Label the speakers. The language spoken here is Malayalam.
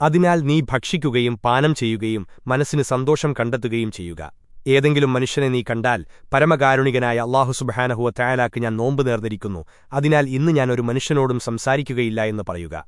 Speaker 1: അതിനാൽ നീ ഭക്ഷിക്കുകയും പാനം ചെയ്യുകയും മനസ്സിന് സന്തോഷം കണ്ടെത്തുകയും ചെയ്യുക. ഏതെങ്കിലും മനുഷ്യനെ നീ കണ്ടാൽ പരമകാരുണികനായ അള്ളാഹു സുബഹാനഹുവ തയാലാക്ക് ഞാൻ നോമ്പ് നേർന്നിരിക്കുന്നു. അതിനാൽ ഇന്ന് ഞാൻ ഒരു മനുഷ്യനോടും സംസാരിക്കുകയില്ല എന്ന് പറയുക.